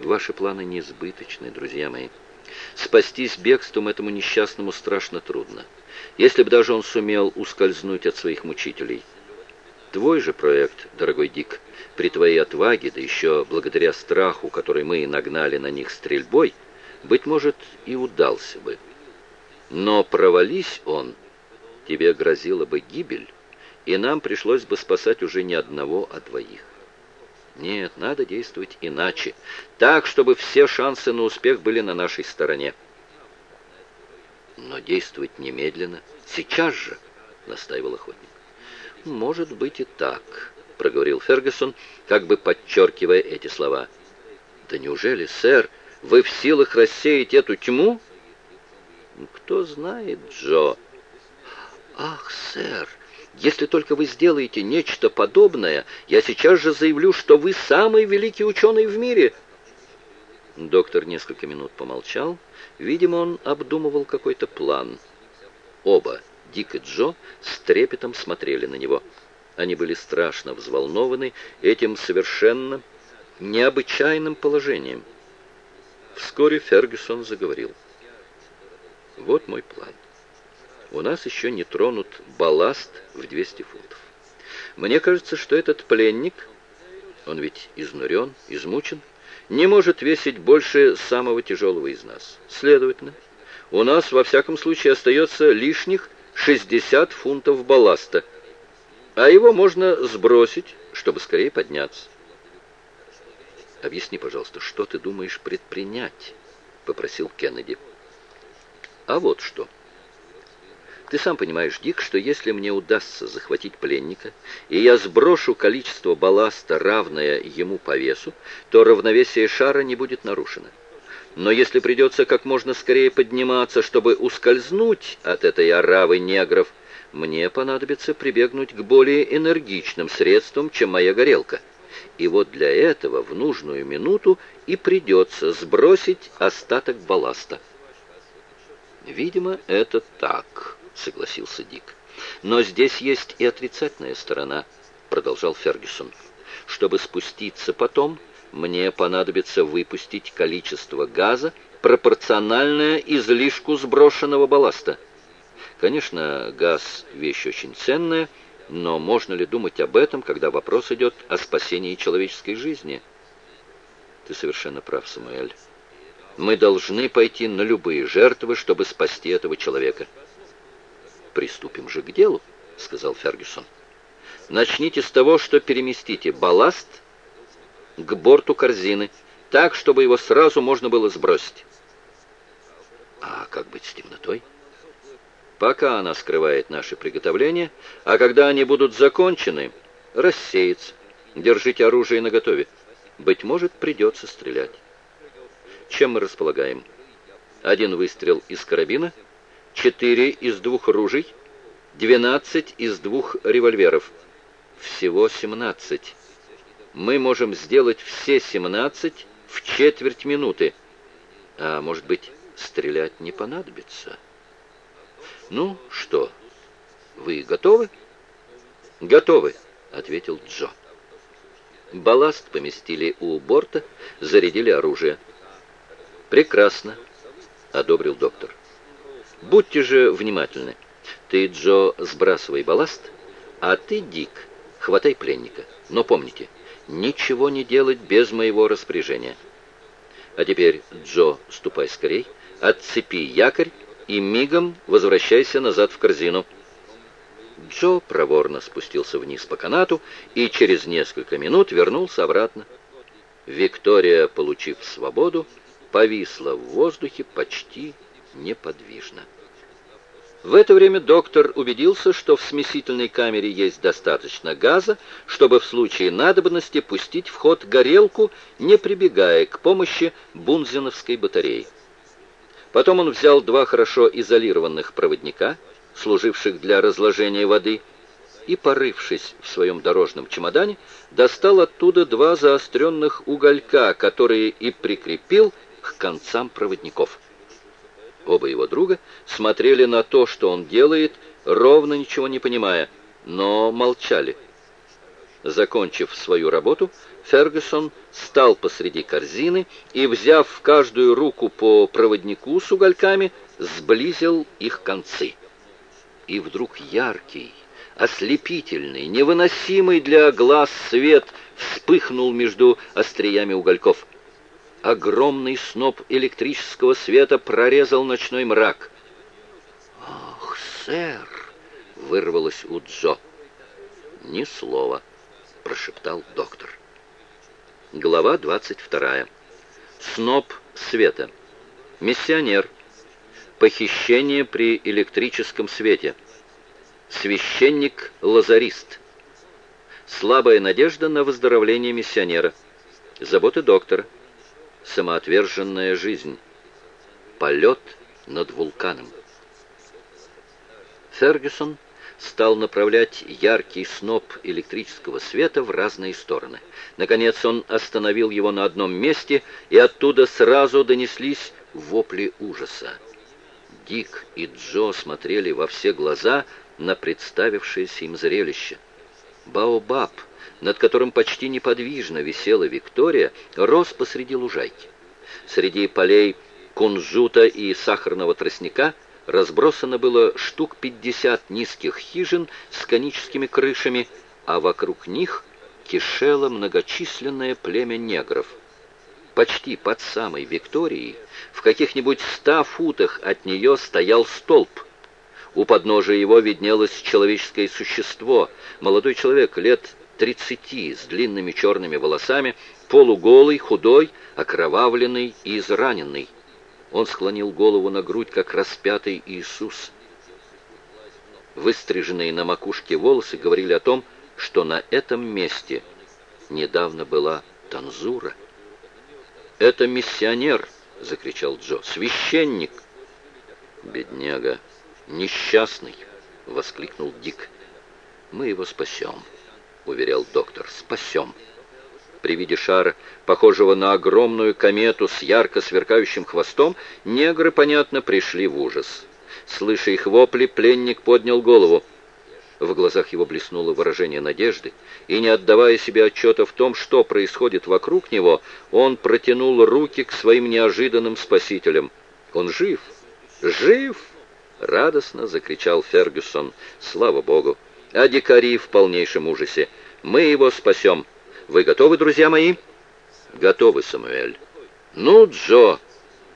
Ваши планы несбыточны, друзья мои. Спастись бегством этому несчастному страшно трудно. Если бы даже он сумел ускользнуть от своих мучителей. Твой же проект, дорогой Дик, при твоей отваге, да еще благодаря страху, который мы нагнали на них стрельбой, быть может, и удался бы. Но провались он, тебе грозила бы гибель, и нам пришлось бы спасать уже не одного, а двоих. Нет, надо действовать иначе, так, чтобы все шансы на успех были на нашей стороне. Но действовать немедленно, сейчас же, настаивал охотник. Может быть и так, проговорил Фергюсон, как бы подчеркивая эти слова. Да неужели, сэр, вы в силах рассеять эту тьму? Кто знает, Джо. Ах, сэр, если только вы сделаете нечто подобное, я сейчас же заявлю, что вы самый великий ученый в мире». Доктор несколько минут помолчал. Видимо, он обдумывал какой-то план. Оба, Дик и Джо, с трепетом смотрели на него. Они были страшно взволнованы этим совершенно необычайным положением. Вскоре Фергюсон заговорил. «Вот мой план у нас еще не тронут балласт в 200 фунтов. Мне кажется, что этот пленник, он ведь изнурен, измучен, не может весить больше самого тяжелого из нас. Следовательно, у нас во всяком случае остается лишних 60 фунтов балласта, а его можно сбросить, чтобы скорее подняться. «Объясни, пожалуйста, что ты думаешь предпринять?» — попросил Кеннеди. «А вот что». Ты сам понимаешь, Дик, что если мне удастся захватить пленника, и я сброшу количество балласта, равное ему по весу, то равновесие шара не будет нарушено. Но если придется как можно скорее подниматься, чтобы ускользнуть от этой оравы негров, мне понадобится прибегнуть к более энергичным средствам, чем моя горелка. И вот для этого в нужную минуту и придется сбросить остаток балласта. Видимо, это так согласился Дик. «Но здесь есть и отрицательная сторона», — продолжал Фергюсон. «Чтобы спуститься потом, мне понадобится выпустить количество газа, пропорциональное излишку сброшенного балласта. Конечно, газ — вещь очень ценная, но можно ли думать об этом, когда вопрос идет о спасении человеческой жизни?» «Ты совершенно прав, Самуэль. Мы должны пойти на любые жертвы, чтобы спасти этого человека». «Приступим же к делу», — сказал Фергюсон. «Начните с того, что переместите балласт к борту корзины, так, чтобы его сразу можно было сбросить». «А как быть с темнотой?» «Пока она скрывает наши приготовления, а когда они будут закончены, рассеется. Держите оружие наготове. Быть может, придется стрелять». «Чем мы располагаем?» «Один выстрел из карабина — четыре из двух ружей, двенадцать из двух револьверов. Всего семнадцать. Мы можем сделать все семнадцать в четверть минуты. А может быть, стрелять не понадобится? Ну, что, вы готовы? Готовы, ответил Джо. Балласт поместили у борта, зарядили оружие. Прекрасно, одобрил доктор. Будьте же внимательны. Ты, Джо, сбрасывай балласт, а ты, Дик, хватай пленника. Но помните, ничего не делать без моего распоряжения. А теперь, Джо, ступай скорей, отцепи якорь и мигом возвращайся назад в корзину. Джо проворно спустился вниз по канату и через несколько минут вернулся обратно. Виктория, получив свободу, повисла в воздухе почти неподвижно. В это время доктор убедился, что в смесительной камере есть достаточно газа, чтобы в случае надобности пустить в ход горелку, не прибегая к помощи бунзеновской батареи. Потом он взял два хорошо изолированных проводника, служивших для разложения воды, и, порывшись в своем дорожном чемодане, достал оттуда два заостренных уголька, которые и прикрепил к концам проводников. Оба его друга смотрели на то, что он делает, ровно ничего не понимая, но молчали. Закончив свою работу, Фергюсон стал посреди корзины и, взяв в каждую руку по проводнику с угольками, сблизил их концы. И вдруг яркий, ослепительный, невыносимый для глаз свет вспыхнул между остриями угольков. Огромный сноп электрического света прорезал ночной мрак. «Ах, сэр!» — вырвалось у Джо. «Ни слова», — прошептал доктор. Глава 22. Сноп света. Миссионер. Похищение при электрическом свете. Священник-лазарист. Слабая надежда на выздоровление миссионера. Заботы доктора. Самоотверженная жизнь. Полет над вулканом. Фергюсон стал направлять яркий сноп электрического света в разные стороны. Наконец он остановил его на одном месте, и оттуда сразу донеслись вопли ужаса. Дик и Джо смотрели во все глаза на представившееся им зрелище. Баобаб, над которым почти неподвижно висела Виктория, рос посреди лужайки. Среди полей кунжута и сахарного тростника – разбросано было штук 50 низких хижин с коническими крышами, а вокруг них кишело многочисленное племя негров. Почти под самой Викторией, в каких-нибудь ста футах от нее стоял столб. У подножия его виднелось человеческое существо, молодой человек лет тридцати, с длинными черными волосами, полуголый, худой, окровавленный и израненный. Он склонил голову на грудь, как распятый Иисус. Выстриженные на макушке волосы говорили о том, что на этом месте недавно была танзура. «Это миссионер!» — закричал Джо. «Священник!» «Бедняга! Несчастный!» — воскликнул Дик. «Мы его спасем!» — уверял доктор. «Спасем!» При виде шара, похожего на огромную комету с ярко сверкающим хвостом, негры, понятно, пришли в ужас. Слыша их вопли, пленник поднял голову. В глазах его блеснуло выражение надежды, и, не отдавая себе отчета в том, что происходит вокруг него, он протянул руки к своим неожиданным спасителям. «Он жив! Жив!» — радостно закричал Фергюсон. «Слава Богу! А дикари в полнейшем ужасе! Мы его спасем!» Вы готовы, друзья мои?» «Готовы, Самуэль». «Ну, Джо,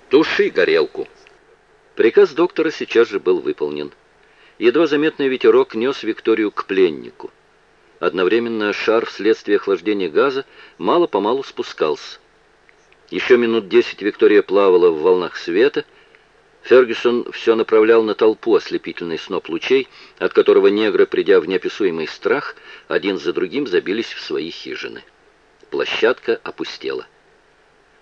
туши горелку». Приказ доктора сейчас же был выполнен. Едва заметный ветерок нес Викторию к пленнику. Одновременно шар вследствие охлаждения газа мало-помалу спускался. Еще минут десять Виктория плавала в волнах света. Фергюсон все направлял на толпу ослепительный сноп лучей, от которого негры, придя в неописуемый страх, один за другим забились в свои хижины. Площадка опустела.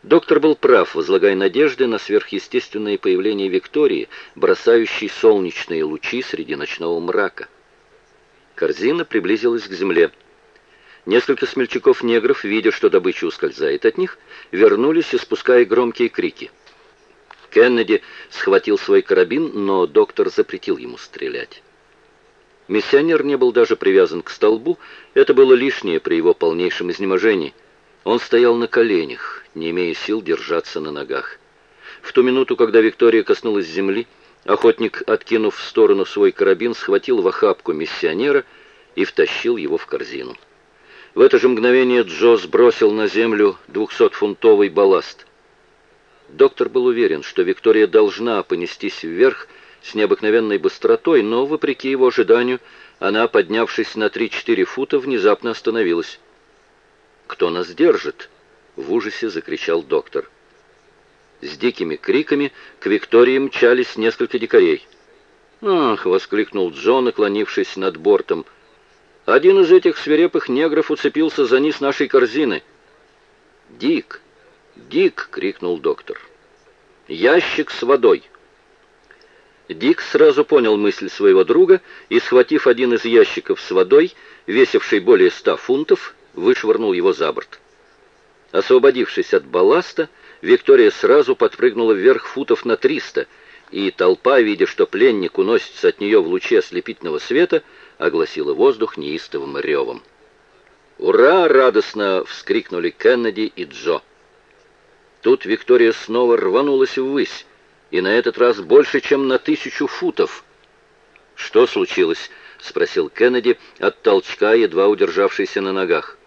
Доктор был прав, возлагая надежды на сверхъестественное появление Виктории, бросающей солнечные лучи среди ночного мрака. Корзина приблизилась к земле. Несколько смельчаков-негров, видя, что добыча ускользает от них, вернулись, испуская громкие крики. Кеннеди схватил свой карабин, но доктор запретил ему стрелять. Миссионер не был даже привязан к столбу, это было лишнее при его полнейшем изнеможении. Он стоял на коленях, не имея сил держаться на ногах. В ту минуту, когда Виктория коснулась земли, охотник, откинув в сторону свой карабин, схватил в охапку миссионера и втащил его в корзину. В это же мгновение Джо сбросил на землю двухсотфунтовый балласт. Доктор был уверен, что Виктория должна понестись вверх, с необыкновенной быстротой, но, вопреки его ожиданию, она, поднявшись на 3-4 фута, внезапно остановилась. «Кто нас держит?» — в ужасе закричал доктор. С дикими криками к Виктории мчались несколько дикарей. «Ах!» — воскликнул Джон, наклонившись над бортом. «Один из этих свирепых негров уцепился за низ нашей корзины». «Дик! Дик!» — крикнул доктор. «Ящик с водой!» Дик сразу понял мысль своего друга и, схватив один из ящиков с водой, весивший более ста фунтов, вышвырнул его за борт. Освободившись от балласта, Виктория сразу подпрыгнула вверх футов на триста, и толпа, видя, что пленник уносится от нее в луче ослепительного света, огласила воздух неистовым ревом. «Ура!» — радостно вскрикнули Кеннеди и Джо. Тут Виктория снова рванулась ввысь, и на этот раз больше, чем на тысячу футов. «Что случилось?» — спросил Кеннеди от толчка, едва удержавшийся на ногах.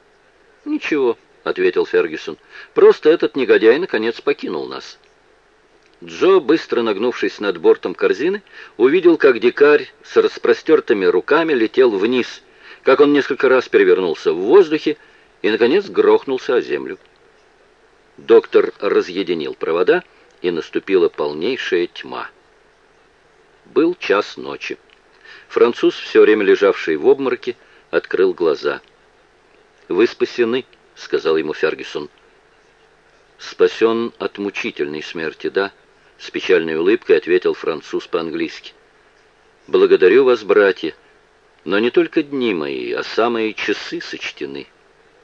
«Ничего», — ответил Фергюсон. «Просто этот негодяй, наконец, покинул нас». Джо, быстро нагнувшись над бортом корзины, увидел, как дикарь с распростертыми руками летел вниз, как он несколько раз перевернулся в воздухе и, наконец, грохнулся о землю. Доктор разъединил провода, и наступила полнейшая тьма. Был час ночи. Француз, все время лежавший в обмороке, открыл глаза. «Вы спасены», — сказал ему Фергюсон. «Спасен от мучительной смерти, да?» — с печальной улыбкой ответил француз по-английски. «Благодарю вас, братья, но не только дни мои, а самые часы сочтены.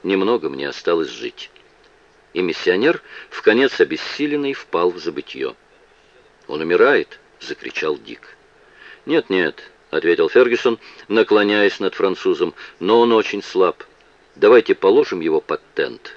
Немного мне осталось жить». И миссионер, в конец обессиленный, впал в забытье. «Он умирает!» — закричал Дик. «Нет-нет», — ответил Фергюсон, наклоняясь над французом, — «но он очень слаб. Давайте положим его под тент».